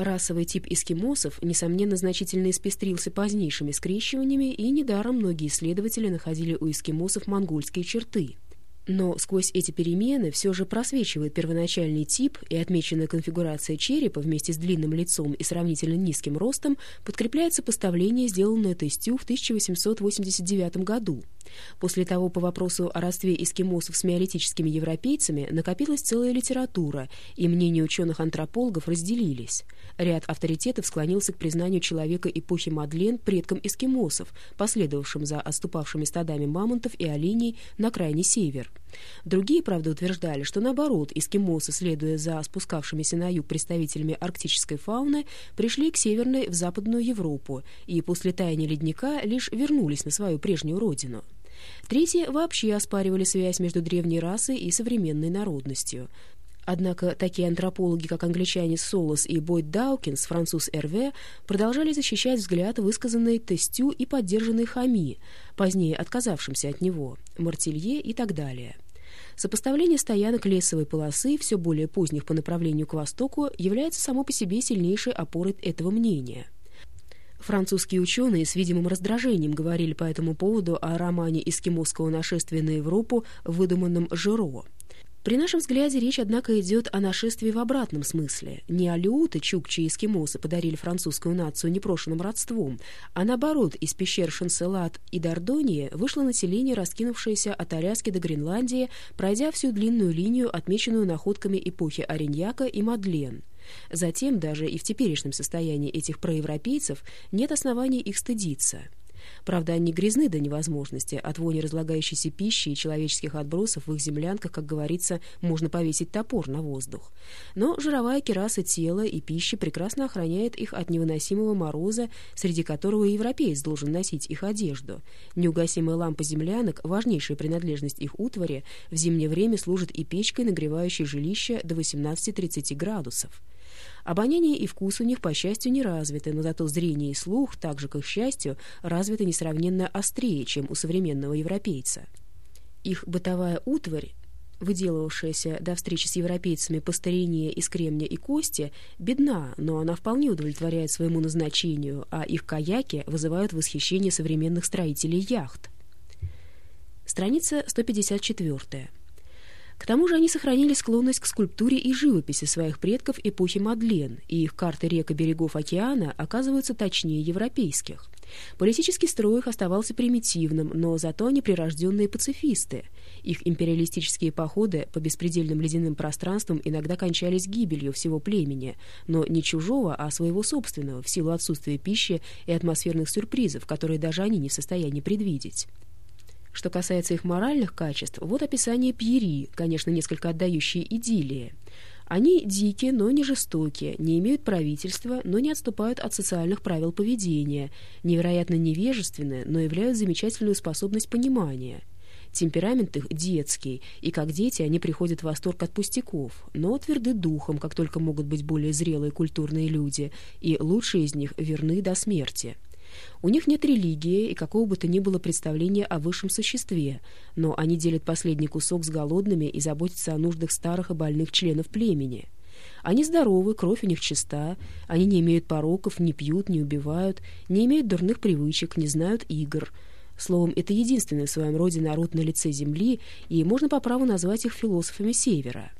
Расовый тип эскимосов, несомненно, значительно испестрился позднейшими скрещиваниями, и недаром многие исследователи находили у эскимосов монгольские черты – но сквозь эти перемены все же просвечивает первоначальный тип и отмеченная конфигурация черепа вместе с длинным лицом и сравнительно низким ростом подкрепляется поставление, сделанное Тестю в 1889 году. После того по вопросу о родстве эскимосов с миолитическими европейцами накопилась целая литература, и мнения ученых-антропологов разделились. Ряд авторитетов склонился к признанию человека эпохи Мадлен предком эскимосов, последовавшим за отступавшими стадами мамонтов и оленей на крайний север. Другие, правда, утверждали, что наоборот, эскимосы, следуя за спускавшимися на юг представителями арктической фауны, пришли к северной в Западную Европу и после таяния ледника лишь вернулись на свою прежнюю родину. Третьи вообще оспаривали связь между древней расой и современной народностью. Однако такие антропологи, как англичане Солос и Бойд Даукинс, француз Эрве, продолжали защищать взгляд, высказанный Тестю и поддержанный Хами, позднее отказавшимся от него, Мартилье и так далее. Сопоставление стоянок лесовой полосы, все более поздних по направлению к востоку, является само по себе сильнейшей опорой этого мнения. Французские ученые с видимым раздражением говорили по этому поводу о романе эскимосского нашествия на Европу, выдуманном Жиро. При нашем взгляде речь, однако, идет о нашествии в обратном смысле. Не алеуты, чукчи и эскимосы подарили французскую нацию непрошенным родством, а наоборот, из пещер Шанселат и Дордонии вышло население, раскинувшееся от Аляски до Гренландии, пройдя всю длинную линию, отмеченную находками эпохи Ориньяка и Мадлен. Затем, даже и в теперешнем состоянии этих проевропейцев, нет оснований их стыдиться. Правда, они грязны до невозможности. От вони разлагающейся пищи и человеческих отбросов в их землянках, как говорится, можно повесить топор на воздух. Но жировая кераса тела и пищи прекрасно охраняет их от невыносимого мороза, среди которого европеец должен носить их одежду. Неугасимая лампа землянок, важнейшая принадлежность их утвари, в зимнее время служит и печкой, нагревающей жилище до 18-30 градусов. Обоняние и вкус у них, по счастью, не развиты, но зато зрение и слух, так же, как к счастью, развиты несравненно острее, чем у современного европейца. Их бытовая утварь, выделывавшаяся до встречи с европейцами по старине из кремня и кости, бедна, но она вполне удовлетворяет своему назначению, а их каяки вызывают восхищение современных строителей яхт. Страница 154. К тому же они сохранили склонность к скульптуре и живописи своих предков эпохи Мадлен, и их карты рек и берегов океана оказываются точнее европейских. Политический строй их оставался примитивным, но зато они прирожденные пацифисты. Их империалистические походы по беспредельным ледяным пространствам иногда кончались гибелью всего племени, но не чужого, а своего собственного, в силу отсутствия пищи и атмосферных сюрпризов, которые даже они не в состоянии предвидеть. Что касается их моральных качеств, вот описание Пьери, конечно, несколько отдающие идиллии. Они дикие, но не жестокие, не имеют правительства, но не отступают от социальных правил поведения, невероятно невежественны, но являют замечательную способность понимания. Темперамент их детский, и как дети они приходят в восторг от пустяков, но тверды духом, как только могут быть более зрелые культурные люди, и лучшие из них верны до смерти. У них нет религии и какого бы то ни было представления о высшем существе, но они делят последний кусок с голодными и заботятся о нуждах старых и больных членов племени. Они здоровы, кровь у них чиста, они не имеют пороков, не пьют, не убивают, не имеют дурных привычек, не знают игр. Словом, это единственный в своем роде народ на лице Земли, и можно по праву назвать их философами Севера.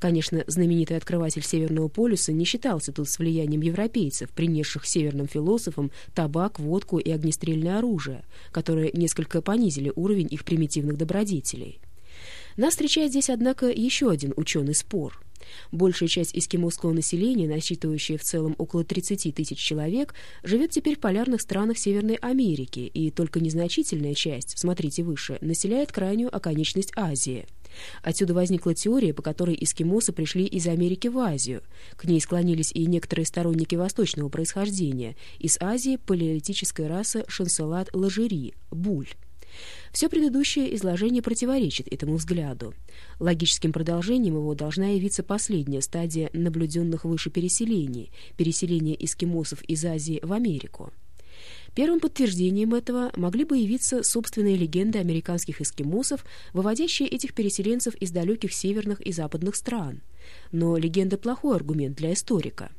Конечно, знаменитый открыватель Северного полюса не считался тут с влиянием европейцев, принесших северным философам табак, водку и огнестрельное оружие, которые несколько понизили уровень их примитивных добродетелей. Нас встречает здесь, однако, еще один ученый спор. Большая часть эскимосского населения, насчитывающая в целом около 30 тысяч человек, живет теперь в полярных странах Северной Америки, и только незначительная часть, смотрите выше, населяет крайнюю оконечность Азии – Отсюда возникла теория, по которой эскимосы пришли из Америки в Азию. К ней склонились и некоторые сторонники восточного происхождения. Из Азии палеолитическая раса шанселат-ложери, буль. Все предыдущее изложение противоречит этому взгляду. Логическим продолжением его должна явиться последняя стадия наблюденных выше переселений, переселение эскимосов из Азии в Америку. Первым подтверждением этого могли бы явиться собственные легенды американских эскимосов, выводящие этих переселенцев из далеких северных и западных стран. Но легенда – плохой аргумент для историка.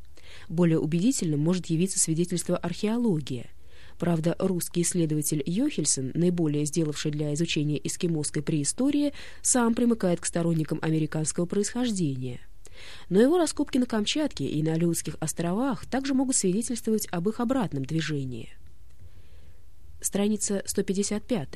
Более убедительным может явиться свидетельство археология. Правда, русский исследователь Йохельсон, наиболее сделавший для изучения эскимосской преистории, сам примыкает к сторонникам американского происхождения. Но его раскопки на Камчатке и на Алиутских островах также могут свидетельствовать об их обратном движении. Страница 155.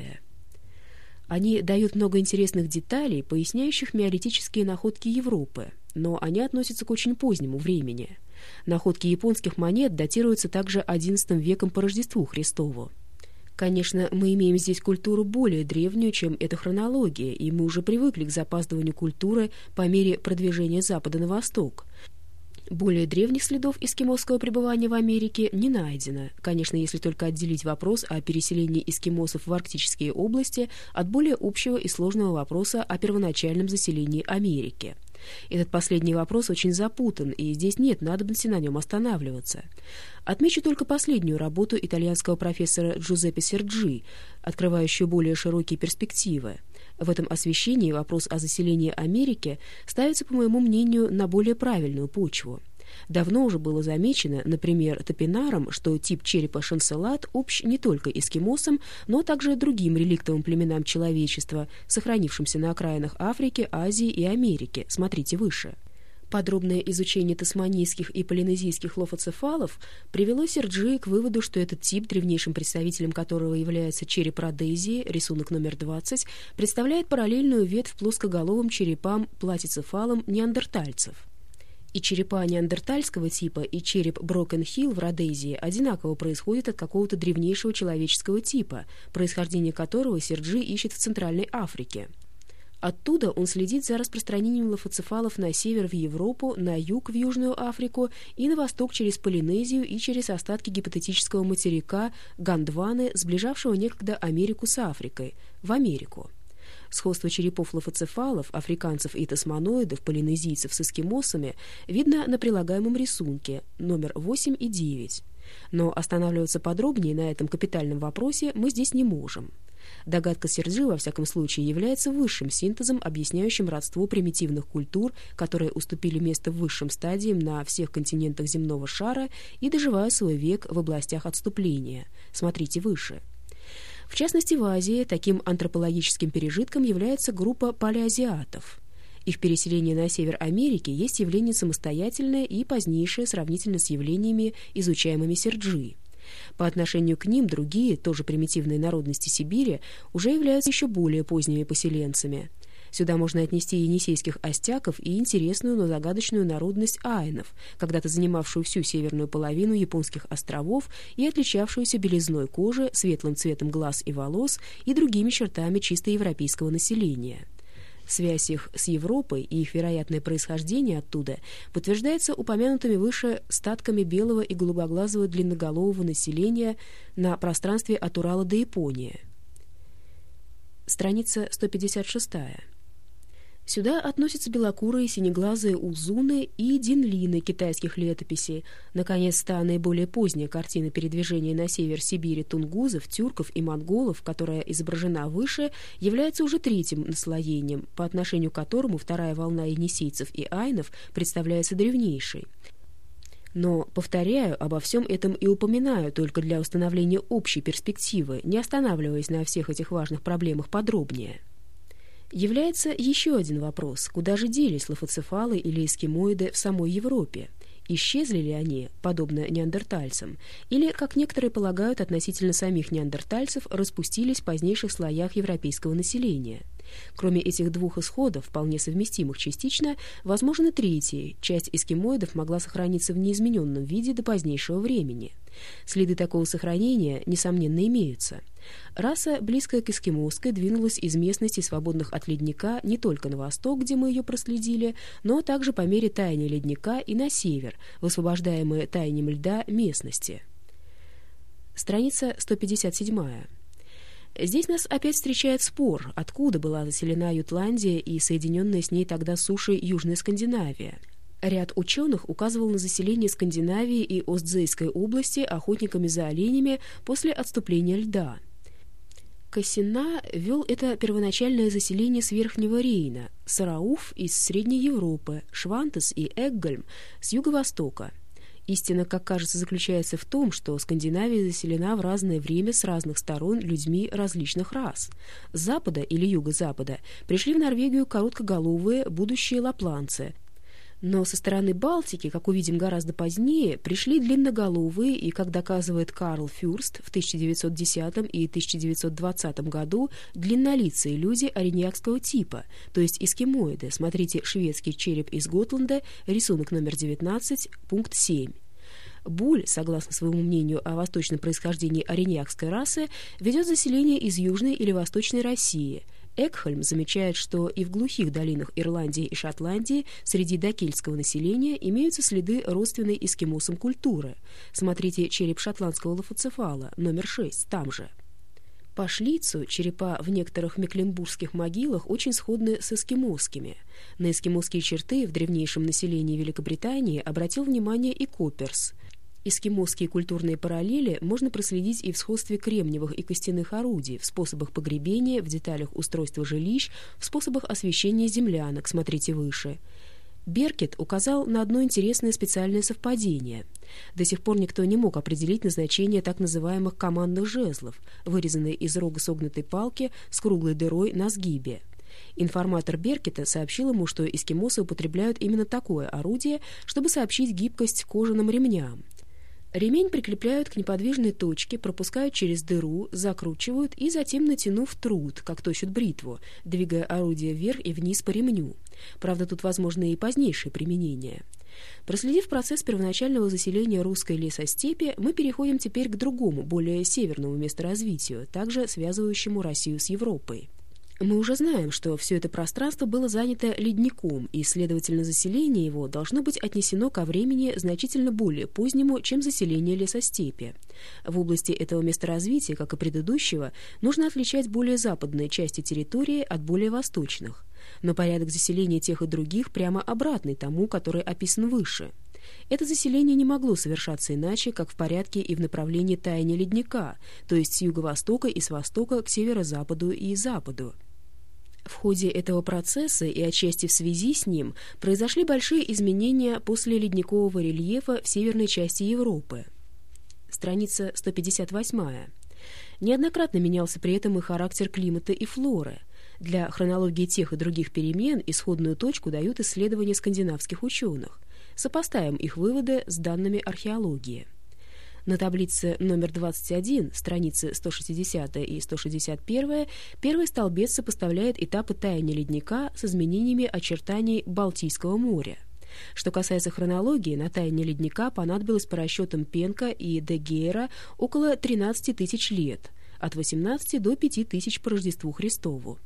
Они дают много интересных деталей, поясняющих миолитические находки Европы, но они относятся к очень позднему времени. Находки японских монет датируются также XI веком по Рождеству Христову. Конечно, мы имеем здесь культуру более древнюю, чем эта хронология, и мы уже привыкли к запаздыванию культуры по мере продвижения Запада на восток. Более древних следов эскимосского пребывания в Америке не найдено, конечно, если только отделить вопрос о переселении эскимосов в арктические области от более общего и сложного вопроса о первоначальном заселении Америки. Этот последний вопрос очень запутан, и здесь нет надобности на нем останавливаться. Отмечу только последнюю работу итальянского профессора Джузеппе Серджи, открывающую более широкие перспективы. В этом освещении вопрос о заселении Америки ставится, по моему мнению, на более правильную почву. Давно уже было замечено, например, топинаром, что тип черепа шанселат общ не только эскимосам, но также другим реликтовым племенам человечества, сохранившимся на окраинах Африки, Азии и Америки. Смотрите выше. Подробное изучение тасманийских и полинезийских лофоцефалов привело Серджи к выводу, что этот тип, древнейшим представителем которого является череп Родезии, рисунок номер 20, представляет параллельную ветвь плоскоголовым черепам платицефалам неандертальцев и черепа неандертальского типа, и череп Брокен-Хилл в Родезии одинаково происходят от какого-то древнейшего человеческого типа, происхождение которого Серджи ищет в Центральной Африке. Оттуда он следит за распространением лофоцефалов на север в Европу, на юг в Южную Африку и на восток через Полинезию и через остатки гипотетического материка Гондваны, сближавшего некогда Америку с Африкой, в Америку. Сходство черепов лофоцефалов, африканцев и тасманоидов, полинезийцев с эскимосами видно на прилагаемом рисунке номер 8 и 9. Но останавливаться подробнее на этом капитальном вопросе мы здесь не можем. Догадка Серджи, во всяком случае, является высшим синтезом, объясняющим родство примитивных культур, которые уступили место высшим стадиям на всех континентах земного шара и доживают свой век в областях отступления. Смотрите выше. В частности, в Азии таким антропологическим пережитком является группа палеазиатов. Их переселение на север Америки есть явление самостоятельное и позднейшее сравнительно с явлениями, изучаемыми Серджи. По отношению к ним другие, тоже примитивные народности Сибири, уже являются еще более поздними поселенцами – Сюда можно отнести енисейских остяков и интересную, но загадочную народность айнов, когда-то занимавшую всю северную половину японских островов и отличавшуюся белизной кожи, светлым цветом глаз и волос и другими чертами чисто европейского населения. Связь их с Европой и их вероятное происхождение оттуда подтверждается упомянутыми выше статками белого и голубоглазого длинноголового населения на пространстве от Урала до Японии. Страница 156. Сюда относятся белокурые синеглазые узуны и динлины китайских летописей. Наконец, та наиболее поздняя картина передвижения на север Сибири тунгузов, тюрков и монголов, которая изображена выше, является уже третьим наслоением, по отношению к которому вторая волна енисейцев и айнов представляется древнейшей. Но, повторяю, обо всем этом и упоминаю только для установления общей перспективы, не останавливаясь на всех этих важных проблемах подробнее. Является еще один вопрос, куда же делись лофоцефалы или эскимоиды в самой Европе? Исчезли ли они, подобно неандертальцам, или, как некоторые полагают относительно самих неандертальцев, распустились в позднейших слоях европейского населения? Кроме этих двух исходов, вполне совместимых частично, возможно третий. Часть эскимоидов могла сохраниться в неизмененном виде до позднейшего времени. Следы такого сохранения, несомненно, имеются. Раса, близкая к эскимосской, двинулась из местностей, свободных от ледника, не только на восток, где мы ее проследили, но также по мере таяния ледника и на север, высвобождаемые таянием льда местности. Страница 157. Здесь нас опять встречает спор, откуда была заселена Ютландия и соединенная с ней тогда сушей Южная Скандинавия. Ряд ученых указывал на заселение Скандинавии и Остзейской области охотниками за оленями после отступления льда. Кассина вел это первоначальное заселение с Верхнего Рейна, Сарауф из Средней Европы, Швантес и Эггольм с юго-востока – Истина, как кажется, заключается в том, что Скандинавия заселена в разное время с разных сторон людьми различных рас. С запада или юго-запада пришли в Норвегию короткоголовые будущие лапланцы – но со стороны Балтики, как увидим гораздо позднее, пришли длинноголовые и, как доказывает Карл Фюрст в 1910 и 1920 году, длиннолицые люди ориньякского типа, то есть эскимоиды. Смотрите «Шведский череп из Готланда», рисунок номер 19, пункт 7. Буль, согласно своему мнению о восточном происхождении ориньякской расы, ведет заселение из Южной или Восточной России – Экхольм замечает, что и в глухих долинах Ирландии и Шотландии среди докельтского населения имеются следы родственной эскимосам культуры. Смотрите «Череп шотландского лофоцефала», номер 6, там же. По Шлицу черепа в некоторых мекленбургских могилах очень сходны с эскимосскими. На эскимосские черты в древнейшем населении Великобритании обратил внимание и Копперс – Эскимосские культурные параллели можно проследить и в сходстве кремниевых и костяных орудий, в способах погребения, в деталях устройства жилищ, в способах освещения землянок, смотрите выше. Беркет указал на одно интересное специальное совпадение. До сих пор никто не мог определить назначение так называемых командных жезлов, вырезанные из рога согнутой палки с круглой дырой на сгибе. Информатор Беркета сообщил ему, что эскимосы употребляют именно такое орудие, чтобы сообщить гибкость кожаным ремням. Ремень прикрепляют к неподвижной точке, пропускают через дыру, закручивают и затем, натянув труд, как точат бритву, двигая орудие вверх и вниз по ремню. Правда, тут возможны и позднейшие применения. Проследив процесс первоначального заселения русской лесостепи, мы переходим теперь к другому, более северному месторазвитию, также связывающему Россию с Европой. Мы уже знаем, что все это пространство было занято ледником, и, следовательно, заселение его должно быть отнесено ко времени значительно более позднему, чем заселение лесостепи. В области этого месторазвития, как и предыдущего, нужно отличать более западные части территории от более восточных. Но порядок заселения тех и других прямо обратный тому, который описан выше. Это заселение не могло совершаться иначе, как в порядке и в направлении таяния ледника, то есть с юго-востока и с востока к северо-западу и западу. В ходе этого процесса и отчасти в связи с ним произошли большие изменения после ледникового рельефа в северной части Европы. Страница 158. Неоднократно менялся при этом и характер климата и флоры. Для хронологии тех и других перемен исходную точку дают исследования скандинавских ученых. Сопоставим их выводы с данными археологии. На таблице номер 21, страницы 160 и 161, первый столбец сопоставляет этапы таяния ледника с изменениями очертаний Балтийского моря. Что касается хронологии, на таяние ледника понадобилось по расчетам Пенка и Дегейра около 13 тысяч лет, от 18 до 5 тысяч по Рождеству Христову.